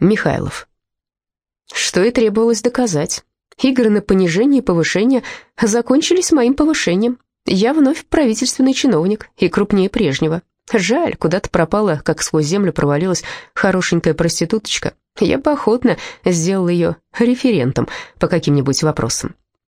Михайлов. Что и требовалось доказать. Игры на понижение и повышение закончились моим повышением. Я вновь правительственный чиновник и крупнее прежнего. Жаль, куда-то пропала, как сквозь землю провалилась хорошенькая проституточка. Я бы охотно сделал ее референтом по каким-нибудь вопросам.